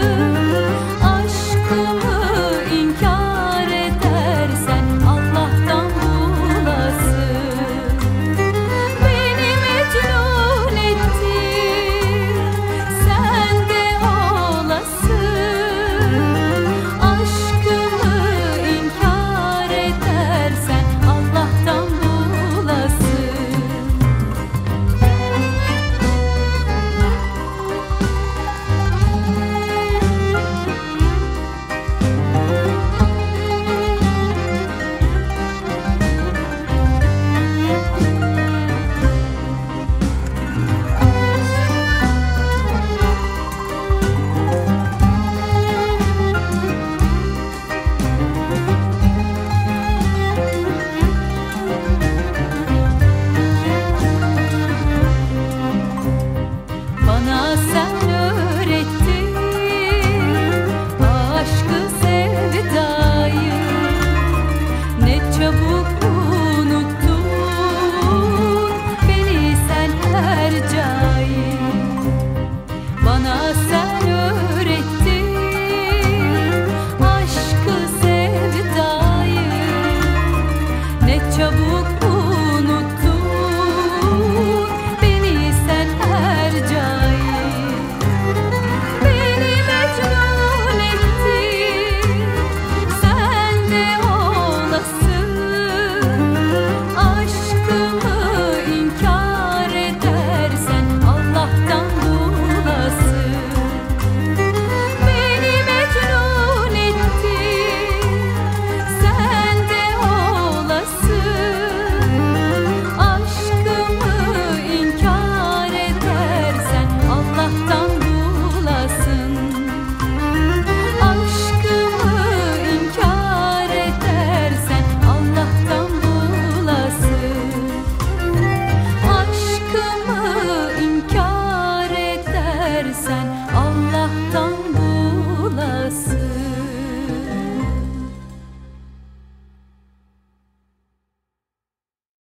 you.